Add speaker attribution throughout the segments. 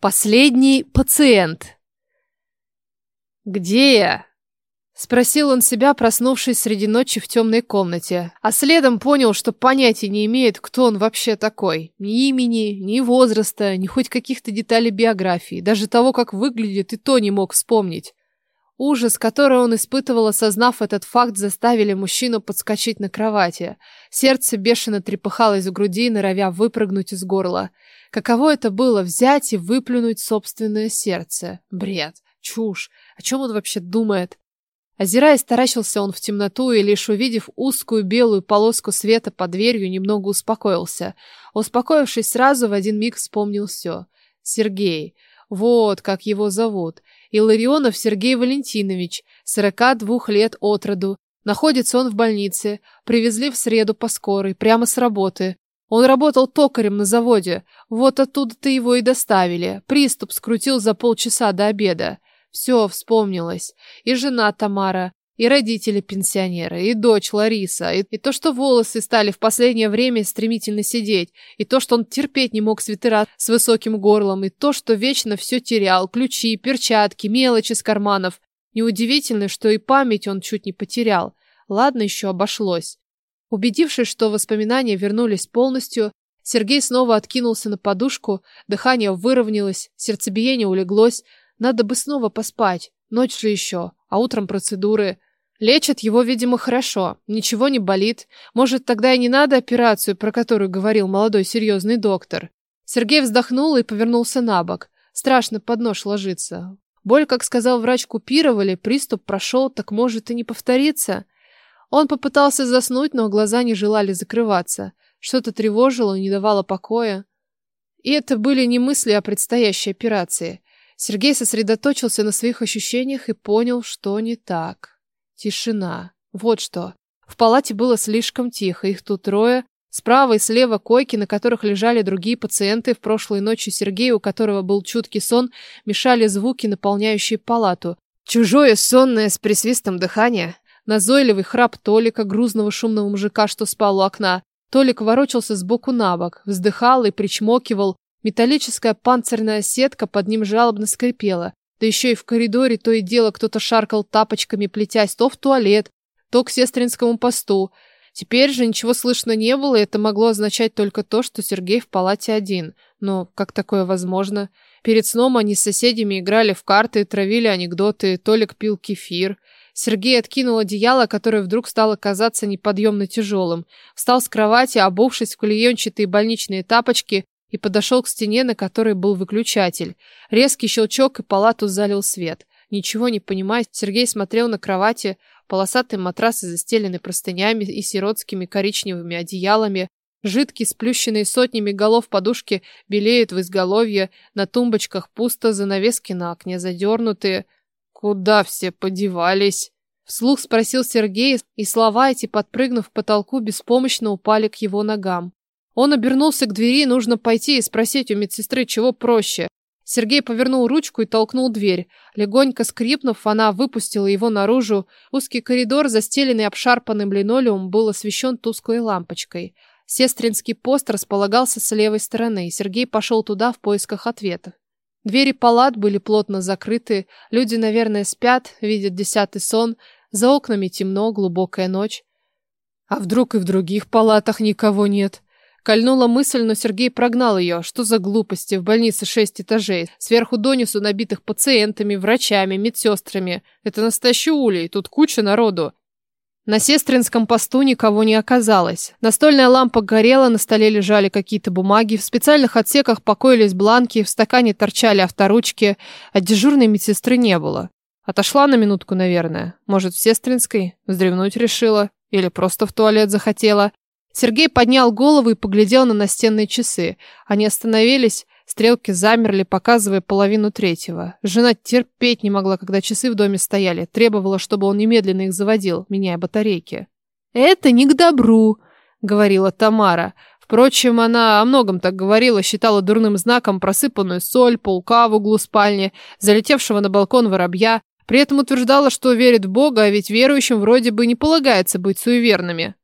Speaker 1: Последний пациент. «Где я?» Спросил он себя, проснувшись среди ночи в темной комнате, а следом понял, что понятия не имеет, кто он вообще такой. Ни имени, ни возраста, ни хоть каких-то деталей биографии, даже того, как выглядит, и то не мог вспомнить. Ужас, который он испытывал, осознав этот факт, заставили мужчину подскочить на кровати. Сердце бешено трепыхалось в груди, норовя выпрыгнуть из горла. Каково это было взять и выплюнуть собственное сердце? Бред, чушь. О чем он вообще думает? Озираясь, таращился он в темноту и, лишь увидев узкую белую полоску света под дверью, немного успокоился. Успокоившись сразу, в один миг вспомнил все. Сергей. Вот как его зовут. Илларионов Сергей Валентинович, 42 лет от роду. Находится он в больнице. Привезли в среду по скорой, прямо с работы. Он работал токарем на заводе. Вот оттуда-то его и доставили. Приступ скрутил за полчаса до обеда. Все вспомнилось. И жена Тамара, и родители-пенсионеры, и дочь Лариса, и, и то, что волосы стали в последнее время стремительно сидеть, и то, что он терпеть не мог свитера с высоким горлом, и то, что вечно все терял, ключи, перчатки, мелочи с карманов. Неудивительно, что и память он чуть не потерял. Ладно, еще обошлось. Убедившись, что воспоминания вернулись полностью, Сергей снова откинулся на подушку, дыхание выровнялось, сердцебиение улеглось, надо бы снова поспать. Ночь же еще, а утром процедуры. Лечат его, видимо, хорошо. Ничего не болит. Может, тогда и не надо операцию, про которую говорил молодой серьезный доктор. Сергей вздохнул и повернулся на бок. Страшно под нож ложиться. Боль, как сказал врач, купировали, приступ прошел, так может и не повториться. Он попытался заснуть, но глаза не желали закрываться. Что-то тревожило, не давало покоя. И это были не мысли о предстоящей операции. Сергей сосредоточился на своих ощущениях и понял, что не так. Тишина. Вот что. В палате было слишком тихо, их тут трое. Справа и слева койки, на которых лежали другие пациенты. В прошлой ночи Сергею, у которого был чуткий сон, мешали звуки, наполняющие палату. Чужое сонное с присвистом дыхания. Назойливый храп Толика, грузного шумного мужика, что спал у окна. Толик ворочался сбоку на бок, вздыхал и причмокивал, Металлическая панцирная сетка под ним жалобно скрипела. Да еще и в коридоре то и дело кто-то шаркал тапочками, плетясь то в туалет, то к сестринскому посту. Теперь же ничего слышно не было, и это могло означать только то, что Сергей в палате один. Но как такое возможно? Перед сном они с соседями играли в карты, травили анекдоты, Толик пил кефир. Сергей откинул одеяло, которое вдруг стало казаться неподъемно тяжелым. Встал с кровати, обувшись в клеенчатые больничные тапочки, и подошел к стене, на которой был выключатель. Резкий щелчок, и палату залил свет. Ничего не понимая, Сергей смотрел на кровати, полосатый матрас, застеленный простынями и сиротскими коричневыми одеялами, Жидкие, сплющенные сотнями голов подушки белеют в изголовье, на тумбочках пусто, занавески на окне задернутые. Куда все подевались? Вслух спросил Сергей, и слова эти, подпрыгнув к потолку, беспомощно упали к его ногам. Он обернулся к двери, нужно пойти и спросить у медсестры, чего проще. Сергей повернул ручку и толкнул дверь. Легонько скрипнув, она выпустила его наружу. Узкий коридор, застеленный обшарпанным линолеумом, был освещен тусклой лампочкой. Сестринский пост располагался с левой стороны, и Сергей пошел туда в поисках ответов. Двери палат были плотно закрыты, люди, наверное, спят, видят десятый сон, за окнами темно, глубокая ночь. А вдруг и в других палатах никого нет? Кольнула мысль, но Сергей прогнал ее. Что за глупости? В больнице шесть этажей. Сверху донесу набитых пациентами, врачами, медсестрами. Это настоящий улей, тут куча народу. На сестринском посту никого не оказалось. Настольная лампа горела, на столе лежали какие-то бумаги, в специальных отсеках покоились бланки, в стакане торчали авторучки, а дежурной медсестры не было. Отошла на минутку, наверное. Может, в сестринской? Вздремнуть решила? Или просто в туалет захотела? Сергей поднял голову и поглядел на настенные часы. Они остановились, стрелки замерли, показывая половину третьего. Жена терпеть не могла, когда часы в доме стояли, требовала, чтобы он немедленно их заводил, меняя батарейки. «Это не к добру», — говорила Тамара. Впрочем, она о многом так говорила, считала дурным знаком просыпанную соль, паука в углу спальни, залетевшего на балкон воробья, при этом утверждала, что верит в Бога, а ведь верующим вроде бы не полагается быть суеверными.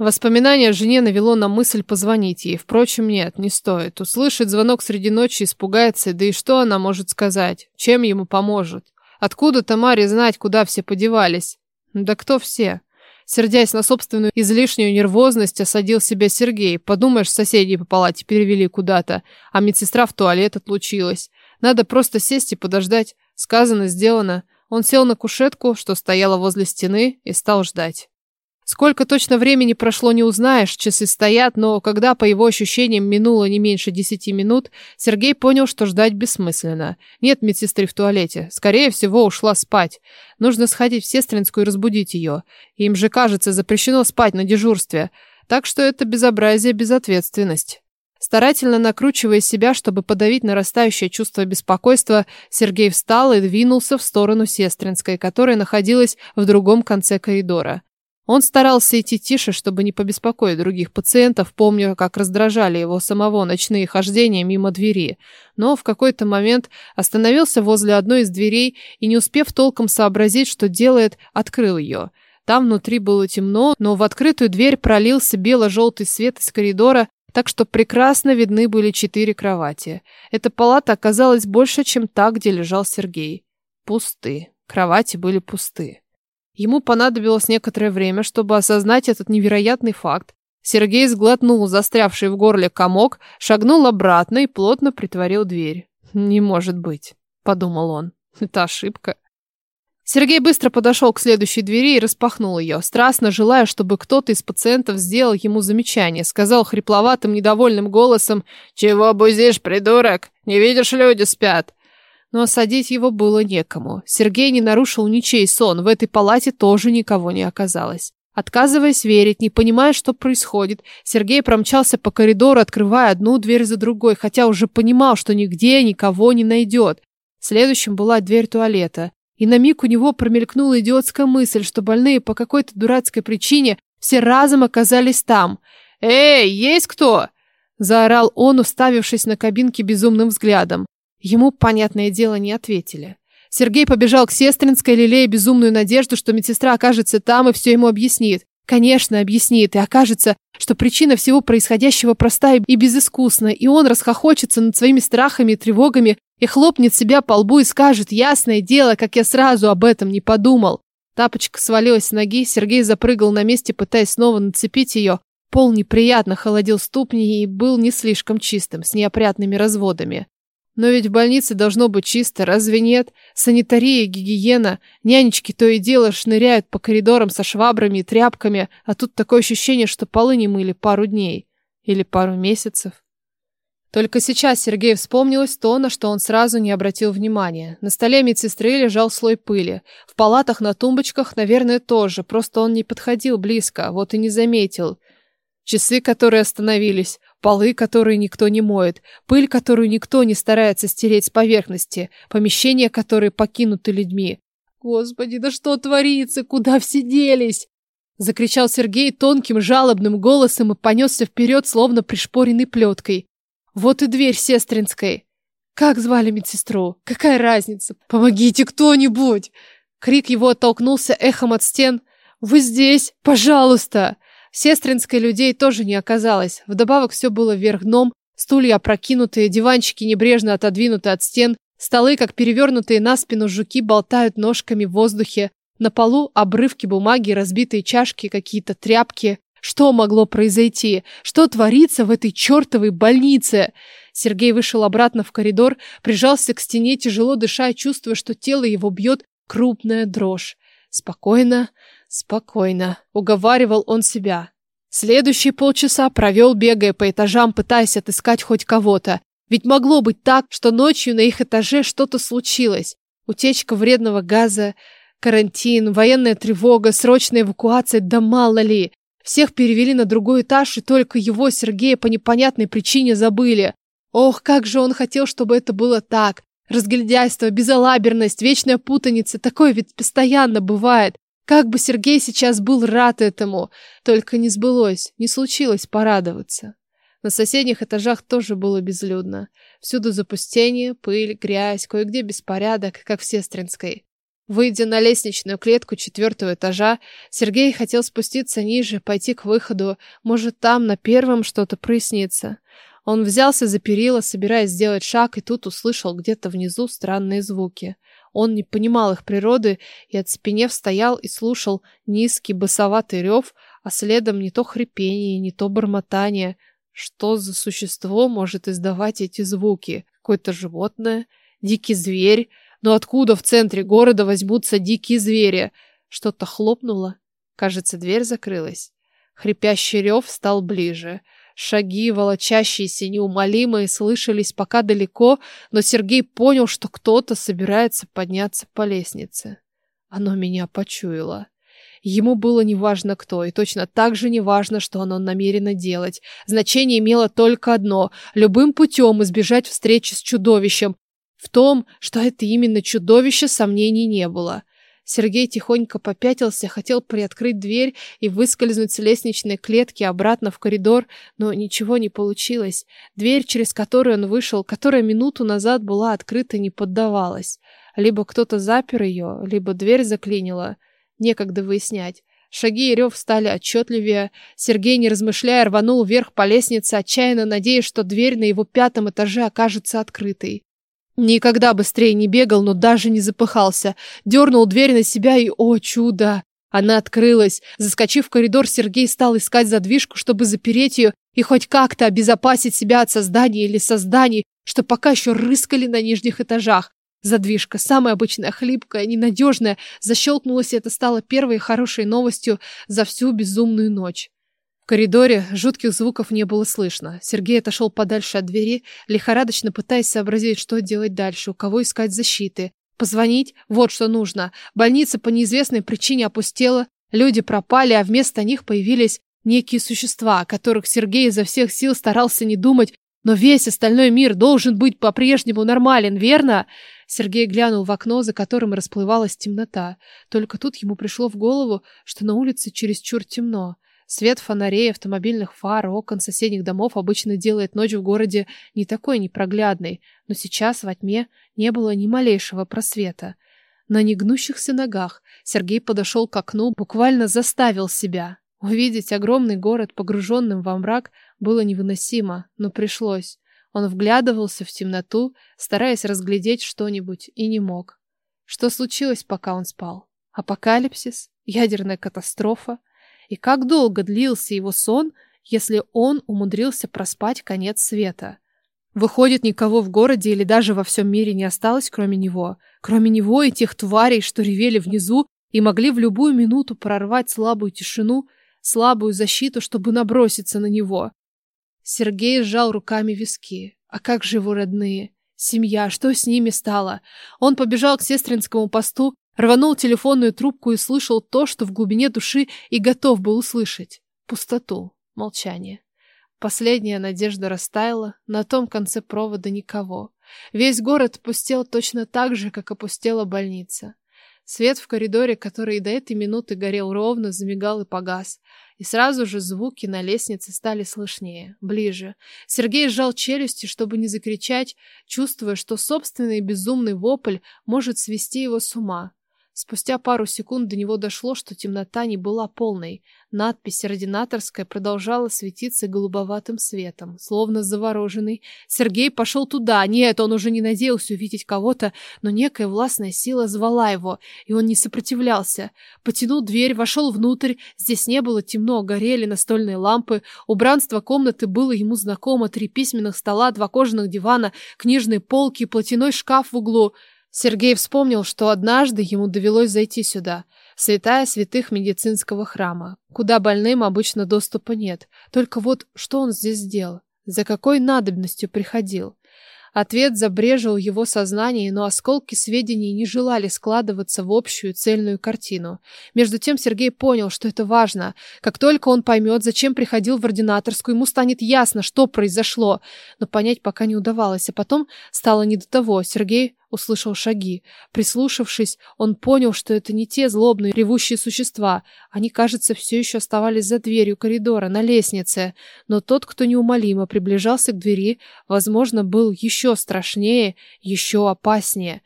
Speaker 1: Воспоминание о жене навело на мысль позвонить ей. Впрочем, нет, не стоит. Услышит звонок среди ночи, испугается, да и что она может сказать? Чем ему поможет? Откуда Тамаре знать, куда все подевались? Да кто все? Сердясь на собственную излишнюю нервозность, осадил себя Сергей. Подумаешь, соседей по палате перевели куда-то, а медсестра в туалет отлучилась. Надо просто сесть и подождать. Сказано, сделано. Он сел на кушетку, что стояла возле стены, и стал ждать. Сколько точно времени прошло, не узнаешь, часы стоят, но когда, по его ощущениям, минуло не меньше десяти минут, Сергей понял, что ждать бессмысленно. Нет медсестры в туалете. Скорее всего, ушла спать. Нужно сходить в Сестринскую и разбудить ее. Им же, кажется, запрещено спать на дежурстве. Так что это безобразие, безответственность. Старательно накручивая себя, чтобы подавить нарастающее чувство беспокойства, Сергей встал и двинулся в сторону Сестринской, которая находилась в другом конце коридора. Он старался идти тише, чтобы не побеспокоить других пациентов, помня, как раздражали его самого ночные хождения мимо двери. Но в какой-то момент остановился возле одной из дверей и, не успев толком сообразить, что делает, открыл ее. Там внутри было темно, но в открытую дверь пролился бело-желтый свет из коридора, так что прекрасно видны были четыре кровати. Эта палата оказалась больше, чем та, где лежал Сергей. Пусты. Кровати были пусты. Ему понадобилось некоторое время, чтобы осознать этот невероятный факт. Сергей сглотнул застрявший в горле комок, шагнул обратно и плотно притворил дверь. «Не может быть», — подумал он. «Это ошибка». Сергей быстро подошел к следующей двери и распахнул ее, страстно желая, чтобы кто-то из пациентов сделал ему замечание. Сказал хрипловатым, недовольным голосом «Чего бузишь, придурок? Не видишь, люди спят?» Но осадить его было некому. Сергей не нарушил ничей сон, в этой палате тоже никого не оказалось. Отказываясь верить, не понимая, что происходит, Сергей промчался по коридору, открывая одну дверь за другой, хотя уже понимал, что нигде никого не найдет. Следующим была дверь туалета. И на миг у него промелькнула идиотская мысль, что больные по какой-то дурацкой причине все разом оказались там. «Эй, есть кто?» – заорал он, уставившись на кабинке безумным взглядом. Ему, понятное дело, не ответили. Сергей побежал к Сестринской, лелея безумную надежду, что медсестра окажется там и все ему объяснит. Конечно, объяснит, и окажется, что причина всего происходящего простая и безыскусна, и он расхохочется над своими страхами и тревогами и хлопнет себя по лбу и скажет «Ясное дело, как я сразу об этом не подумал». Тапочка свалилась с ноги, Сергей запрыгал на месте, пытаясь снова нацепить ее. Пол неприятно холодил ступни и был не слишком чистым, с неопрятными разводами. Но ведь в больнице должно быть чисто, разве нет? Санитария, гигиена, нянечки то и дело шныряют по коридорам со швабрами и тряпками, а тут такое ощущение, что полы не мыли пару дней или пару месяцев. Только сейчас Сергей вспомнилось то, на что он сразу не обратил внимания. На столе медсестры лежал слой пыли. В палатах на тумбочках, наверное, тоже, просто он не подходил близко, вот и не заметил. Часы, которые остановились, полы, которые никто не моет, пыль, которую никто не старается стереть с поверхности, помещения, которые покинуты людьми. Господи, да что творится? Куда все делись? Закричал Сергей тонким жалобным голосом и понесся вперед, словно пришпоренный плеткой. Вот и дверь сестринской. Как звали медсестру? Какая разница? Помогите кто-нибудь! Крик его оттолкнулся эхом от стен. «Вы здесь? Пожалуйста!» Сестринской людей тоже не оказалось. Вдобавок все было вверх дном, стулья опрокинутые, диванчики небрежно отодвинуты от стен, столы, как перевернутые на спину жуки, болтают ножками в воздухе. На полу обрывки бумаги, разбитые чашки, какие-то тряпки. Что могло произойти? Что творится в этой чертовой больнице? Сергей вышел обратно в коридор, прижался к стене, тяжело дыша, чувствуя, что тело его бьет крупная дрожь. Спокойно, Спокойно, уговаривал он себя. Следующие полчаса провел, бегая по этажам, пытаясь отыскать хоть кого-то. Ведь могло быть так, что ночью на их этаже что-то случилось. Утечка вредного газа, карантин, военная тревога, срочная эвакуация, да мало ли. Всех перевели на другой этаж, и только его, Сергея, по непонятной причине забыли. Ох, как же он хотел, чтобы это было так. Разгильдяйство, безалаберность, вечная путаница, такое ведь постоянно бывает. Как бы Сергей сейчас был рад этому, только не сбылось, не случилось порадоваться. На соседних этажах тоже было безлюдно. Всюду запустение, пыль, грязь, кое-где беспорядок, как в Сестринской. Выйдя на лестничную клетку четвертого этажа, Сергей хотел спуститься ниже, пойти к выходу. Может, там на первом что-то прояснится. Он взялся за перила, собираясь сделать шаг, и тут услышал где-то внизу странные звуки. Он не понимал их природы и, оцепенев, стоял и слушал низкий басоватый рев, а следом не то хрипение, не то бормотание. Что за существо может издавать эти звуки? Какое-то животное? Дикий зверь? Но откуда в центре города возьмутся дикие звери? Что-то хлопнуло. Кажется, дверь закрылась. Хрипящий рев стал ближе. Шаги, волочащиеся, неумолимые, слышались пока далеко, но Сергей понял, что кто-то собирается подняться по лестнице. Оно меня почуяло. Ему было неважно кто, и точно так же неважно, что оно намерено делать. Значение имело только одно — любым путем избежать встречи с чудовищем, в том, что это именно чудовище, сомнений не было. Сергей тихонько попятился, хотел приоткрыть дверь и выскользнуть с лестничной клетки обратно в коридор, но ничего не получилось. Дверь, через которую он вышел, которая минуту назад была открыта, не поддавалась. Либо кто-то запер ее, либо дверь заклинила. Некогда выяснять. Шаги и рев стали отчетливее. Сергей, не размышляя, рванул вверх по лестнице, отчаянно надеясь, что дверь на его пятом этаже окажется открытой. Никогда быстрее не бегал, но даже не запыхался. Дернул дверь на себя и, о чудо! Она открылась. Заскочив в коридор, Сергей стал искать задвижку, чтобы запереть ее и хоть как-то обезопасить себя от создания или созданий, что пока еще рыскали на нижних этажах. Задвижка, самая обычная, хлипкая, ненадежная, защелкнулась, и это стало первой хорошей новостью за всю безумную ночь коридоре жутких звуков не было слышно. Сергей отошел подальше от двери, лихорадочно пытаясь сообразить, что делать дальше, у кого искать защиты. Позвонить? Вот что нужно. Больница по неизвестной причине опустела, люди пропали, а вместо них появились некие существа, о которых Сергей изо всех сил старался не думать, но весь остальной мир должен быть по-прежнему нормален, верно? Сергей глянул в окно, за которым расплывалась темнота. Только тут ему пришло в голову, что на улице чересчур темно. Свет фонарей, автомобильных фар, окон соседних домов обычно делает ночь в городе не такой непроглядной, но сейчас во тьме не было ни малейшего просвета. На негнущихся ногах Сергей подошел к окну, буквально заставил себя. Увидеть огромный город, погруженным во мрак, было невыносимо, но пришлось. Он вглядывался в темноту, стараясь разглядеть что-нибудь, и не мог. Что случилось, пока он спал? Апокалипсис? Ядерная катастрофа? И как долго длился его сон, если он умудрился проспать конец света? Выходит, никого в городе или даже во всем мире не осталось, кроме него. Кроме него и тех тварей, что ревели внизу и могли в любую минуту прорвать слабую тишину, слабую защиту, чтобы наброситься на него. Сергей сжал руками виски. А как же его родные? Семья, что с ними стало? Он побежал к сестринскому посту, Рванул телефонную трубку и слышал то, что в глубине души и готов был услышать. Пустоту, молчание. Последняя надежда растаяла, на том конце провода никого. Весь город пустел точно так же, как опустела больница. Свет в коридоре, который до этой минуты горел ровно, замигал и погас. И сразу же звуки на лестнице стали слышнее, ближе. Сергей сжал челюсти, чтобы не закричать, чувствуя, что собственный безумный вопль может свести его с ума. Спустя пару секунд до него дошло, что темнота не была полной. Надпись «Ординаторская» продолжала светиться голубоватым светом, словно завороженный. Сергей пошел туда. Нет, он уже не надеялся увидеть кого-то, но некая властная сила звала его, и он не сопротивлялся. Потянул дверь, вошел внутрь. Здесь не было темно, горели настольные лампы. Убранство комнаты было ему знакомо. Три письменных стола, два кожаных дивана, книжные полки, платяной шкаф в углу — Сергей вспомнил, что однажды ему довелось зайти сюда, святая святых медицинского храма, куда больным обычно доступа нет. Только вот что он здесь сделал? За какой надобностью приходил? Ответ забрежил его сознание, но осколки сведений не желали складываться в общую цельную картину. Между тем Сергей понял, что это важно. Как только он поймет, зачем приходил в ординаторскую, ему станет ясно, что произошло. Но понять пока не удавалось, а потом стало не до того. Сергей услышал шаги. Прислушавшись, он понял, что это не те злобные ревущие существа. Они, кажется, все еще оставались за дверью коридора, на лестнице. Но тот, кто неумолимо приближался к двери, возможно, был еще страшнее, еще опаснее.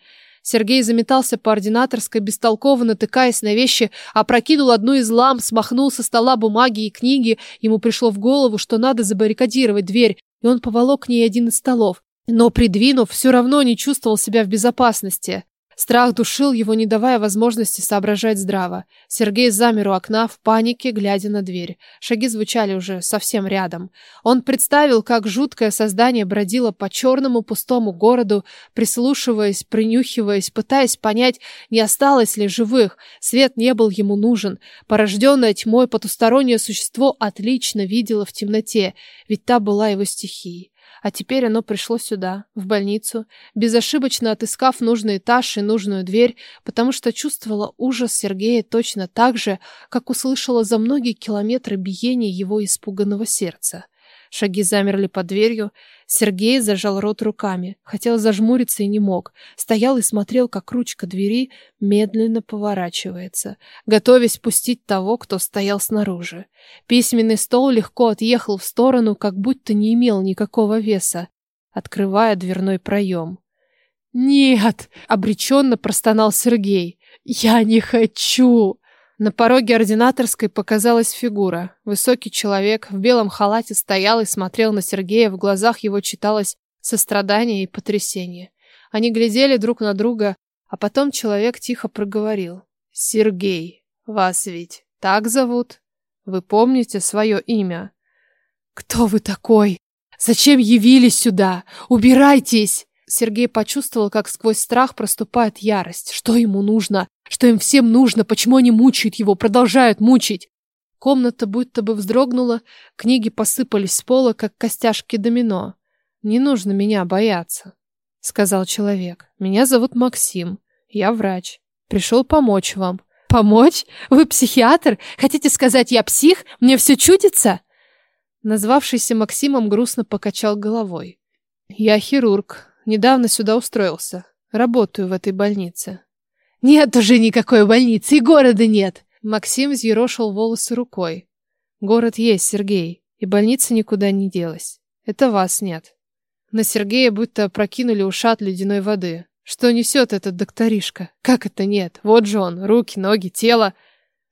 Speaker 1: Сергей заметался по ординаторской, бестолково натыкаясь на вещи, опрокинул одну из лам, смахнул со стола бумаги и книги. Ему пришло в голову, что надо забаррикадировать дверь, и он поволок к ней один из столов. Но, придвинув, все равно не чувствовал себя в безопасности. Страх душил его, не давая возможности соображать здраво. Сергей замер у окна в панике, глядя на дверь. Шаги звучали уже совсем рядом. Он представил, как жуткое создание бродило по черному пустому городу, прислушиваясь, принюхиваясь, пытаясь понять, не осталось ли живых. Свет не был ему нужен. Порожденное тьмой потустороннее существо отлично видело в темноте, ведь та была его стихией. А теперь оно пришло сюда, в больницу, безошибочно отыскав нужный этаж и нужную дверь, потому что чувствовала ужас Сергея точно так же, как услышала за многие километры биение его испуганного сердца. Шаги замерли под дверью. Сергей зажал рот руками. Хотел зажмуриться и не мог. Стоял и смотрел, как ручка двери медленно поворачивается, готовясь пустить того, кто стоял снаружи. Письменный стол легко отъехал в сторону, как будто не имел никакого веса, открывая дверной проем. «Нет!» — обреченно простонал Сергей. «Я не хочу!» На пороге ординаторской показалась фигура. Высокий человек в белом халате стоял и смотрел на Сергея, в глазах его читалось сострадание и потрясение. Они глядели друг на друга, а потом человек тихо проговорил. «Сергей, вас ведь так зовут? Вы помните свое имя?» «Кто вы такой? Зачем явились сюда? Убирайтесь!» Сергей почувствовал, как сквозь страх проступает ярость. Что ему нужно? Что им всем нужно? Почему они мучают его, продолжают мучить? Комната будто бы вздрогнула, книги посыпались с пола, как костяшки домино. «Не нужно меня бояться», — сказал человек. «Меня зовут Максим. Я врач. Пришел помочь вам». «Помочь? Вы психиатр? Хотите сказать, я псих? Мне все чудится?» Назвавшийся Максимом грустно покачал головой. «Я хирург. Недавно сюда устроился. Работаю в этой больнице. Нет уже никакой больницы, и города нет. Максим взъерошил волосы рукой. Город есть, Сергей, и больница никуда не делась. Это вас нет. На Сергея будто прокинули ушат ледяной воды. Что несет этот докторишка? Как это нет? Вот же он, руки, ноги, тело.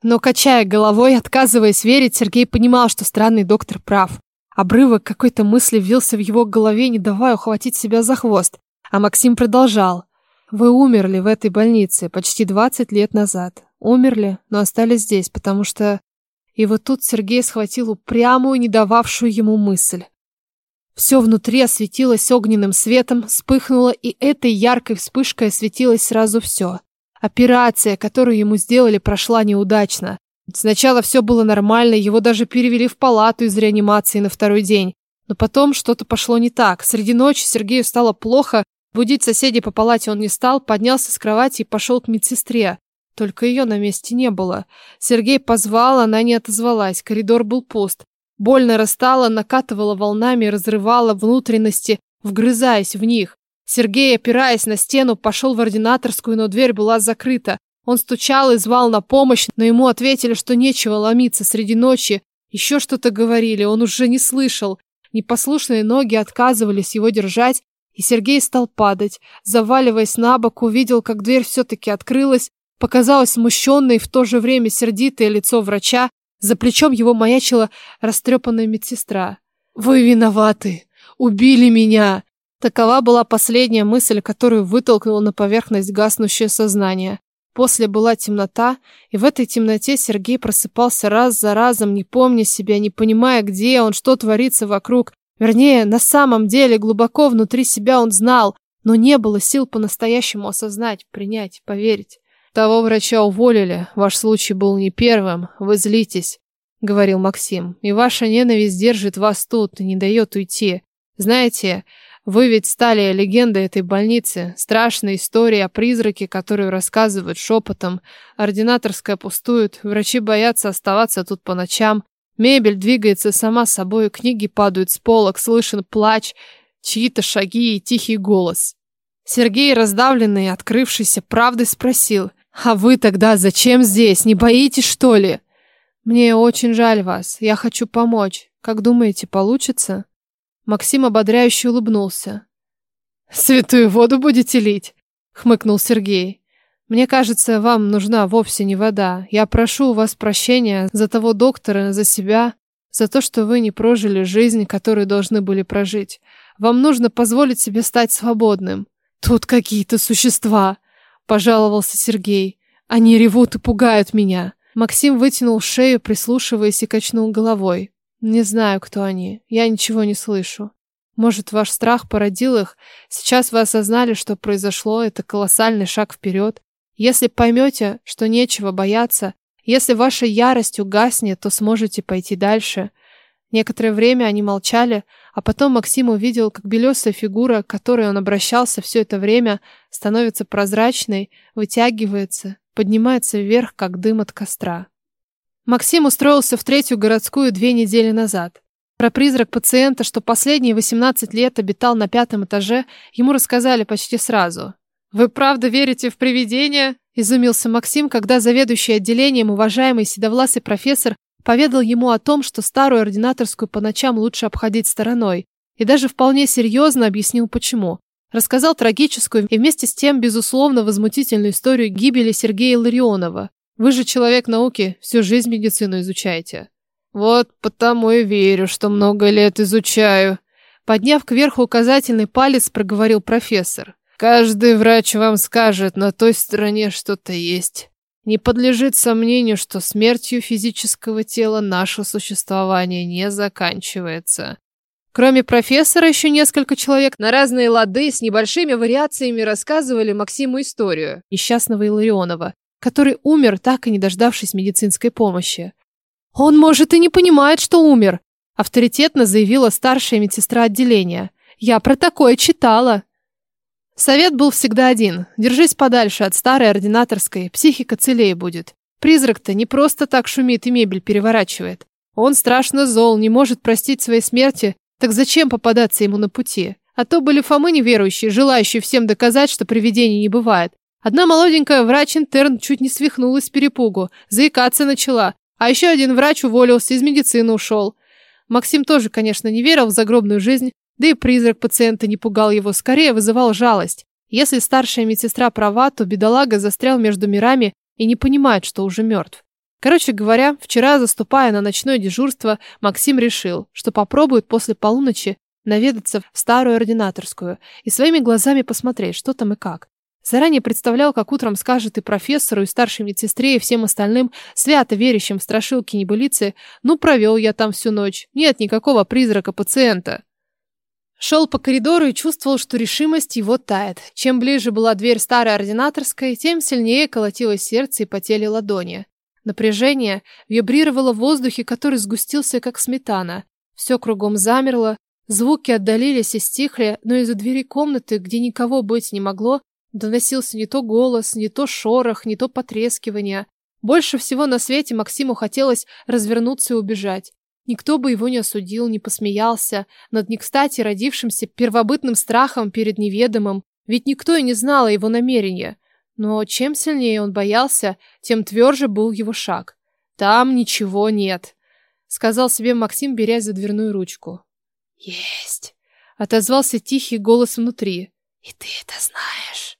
Speaker 1: Но, качая головой, отказываясь верить, Сергей понимал, что странный доктор прав. Обрывок какой-то мысли вился в его голове, не давая ухватить себя за хвост. А Максим продолжал. «Вы умерли в этой больнице почти 20 лет назад. Умерли, но остались здесь, потому что...» И вот тут Сергей схватил упрямую, не дававшую ему мысль. Все внутри осветилось огненным светом, вспыхнуло, и этой яркой вспышкой осветилось сразу все. Операция, которую ему сделали, прошла неудачно. Сначала все было нормально, его даже перевели в палату из реанимации на второй день. Но потом что-то пошло не так. Среди ночи Сергею стало плохо, будить соседей по палате он не стал, поднялся с кровати и пошел к медсестре. Только ее на месте не было. Сергей позвал, она не отозвалась, коридор был пуст. Больно растала, накатывала волнами, разрывала внутренности, вгрызаясь в них. Сергей, опираясь на стену, пошел в ординаторскую, но дверь была закрыта. Он стучал и звал на помощь, но ему ответили, что нечего ломиться среди ночи. Еще что-то говорили, он уже не слышал. Непослушные ноги отказывались его держать, и Сергей стал падать. Заваливаясь на бок, увидел, как дверь все-таки открылась. Показалось смущенное и в то же время сердитое лицо врача. За плечом его маячила растрепанная медсестра. «Вы виноваты! Убили меня!» Такова была последняя мысль, которую вытолкнуло на поверхность гаснущее сознание. После была темнота, и в этой темноте Сергей просыпался раз за разом, не помня себя, не понимая, где он, что творится вокруг. Вернее, на самом деле, глубоко внутри себя он знал, но не было сил по-настоящему осознать, принять, поверить. Того врача уволили, ваш случай был не первым, вы злитесь, говорил Максим, и ваша ненависть держит вас тут и не дает уйти. Знаете, вы ведь стали легендой этой больницы. Страшная история о призраке, которую рассказывают шепотом. Ординаторская пустует, врачи боятся оставаться тут по ночам. Мебель двигается сама собой, книги падают с полок, слышен плач, чьи-то шаги и тихий голос. Сергей, раздавленный, открывшийся правдой, спросил, «А вы тогда зачем здесь? Не боитесь, что ли?» «Мне очень жаль вас. Я хочу помочь. Как думаете, получится?» Максим ободряюще улыбнулся. «Святую воду будете лить?» хмыкнул Сергей. Мне кажется, вам нужна вовсе не вода. Я прошу у вас прощения за того доктора, за себя, за то, что вы не прожили жизнь, которую должны были прожить. Вам нужно позволить себе стать свободным. Тут какие-то существа, пожаловался Сергей. Они ревут и пугают меня. Максим вытянул шею, прислушиваясь и качнул головой. Не знаю, кто они. Я ничего не слышу. Может, ваш страх породил их? Сейчас вы осознали, что произошло, это колоссальный шаг вперед. Если поймете, что нечего бояться, если ваша ярость угаснет, то сможете пойти дальше. Некоторое время они молчали, а потом Максим увидел, как белесая фигура, к которой он обращался все это время, становится прозрачной, вытягивается, поднимается вверх, как дым от костра. Максим устроился в третью городскую две недели назад. Про призрак пациента, что последние 18 лет обитал на пятом этаже, ему рассказали почти сразу. «Вы правда верите в привидения?» – изумился Максим, когда заведующий отделением, уважаемый седовласый профессор, поведал ему о том, что старую ординаторскую по ночам лучше обходить стороной, и даже вполне серьезно объяснил почему. Рассказал трагическую и вместе с тем, безусловно, возмутительную историю гибели Сергея Ларионова. Вы же человек науки, всю жизнь медицину изучаете. Вот потому и верю, что много лет изучаю. Подняв кверху указательный палец, проговорил профессор. Каждый врач вам скажет, на той стороне что-то есть. Не подлежит сомнению, что смертью физического тела наше существование не заканчивается. Кроме профессора, еще несколько человек на разные лады с небольшими вариациями рассказывали Максиму историю несчастного Иларионова, который умер, так и не дождавшись медицинской помощи. «Он, может, и не понимает, что умер», — авторитетно заявила старшая медсестра отделения. «Я про такое читала». Совет был всегда один. Держись подальше от старой ординаторской, психика целее будет. Призрак-то не просто так шумит и мебель переворачивает. Он страшно зол, не может простить своей смерти так зачем попадаться ему на пути? А то были Фомы неверующие, желающие всем доказать, что привидений не бывает. Одна молоденькая врач-интерн чуть не свихнулась с перепугу, заикаться начала. А еще один врач уволился, из медицины ушел. Максим тоже, конечно, не верил в загробную жизнь, да и призрак пациента не пугал его, скорее вызывал жалость. Если старшая медсестра права, то бедолага застрял между мирами и не понимает, что уже мертв. Короче говоря, вчера, заступая на ночное дежурство, Максим решил, что попробует после полуночи наведаться в старую ординаторскую и своими глазами посмотреть, что там и как. Заранее представлял, как утром скажет и профессору, и старшей медсестре, и всем остальным, свято верящим в страшилки небылицы, ну, провел я там всю ночь, нет никакого призрака пациента. Шел по коридору и чувствовал, что решимость его тает. Чем ближе была дверь старой ординаторской, тем сильнее колотилось сердце и потели ладони. Напряжение вибрировало в воздухе, который сгустился, как сметана. Все кругом замерло, звуки отдалились и стихли, но из-за двери комнаты, где никого быть не могло, доносился не то голос, не то шорох, не то потрескивание. Больше всего на свете Максиму хотелось развернуться и убежать. Никто бы его не осудил, не посмеялся над не кстати родившимся первобытным страхом перед неведомым, ведь никто и не знал о его намерении. Но чем сильнее он боялся, тем тверже был его шаг. «Там ничего нет», — сказал себе Максим, берясь за дверную ручку. «Есть», — отозвался тихий голос внутри. «И ты это знаешь».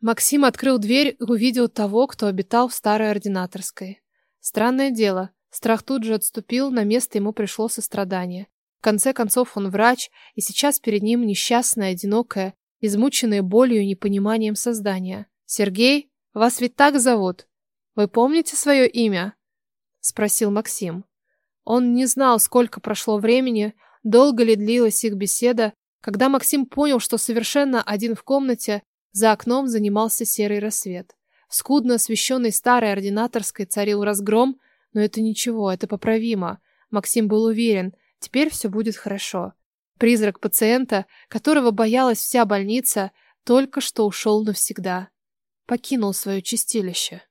Speaker 1: Максим открыл дверь и увидел того, кто обитал в старой ординаторской. Странное дело, страх тут же отступил, на место ему пришло сострадание. В конце концов он врач, и сейчас перед ним несчастное, одинокое, измученное болью и непониманием создание. «Сергей, вас ведь так зовут? Вы помните свое имя?» — спросил Максим. Он не знал, сколько прошло времени, долго ли длилась их беседа, когда Максим понял, что совершенно один в комнате, за окном занимался серый рассвет. В скудно освещенной старой ординаторской царил разгром, но это ничего, это поправимо. Максим был уверен, теперь все будет хорошо. Призрак пациента, которого боялась вся больница, только что ушел навсегда покинул свое чистилище.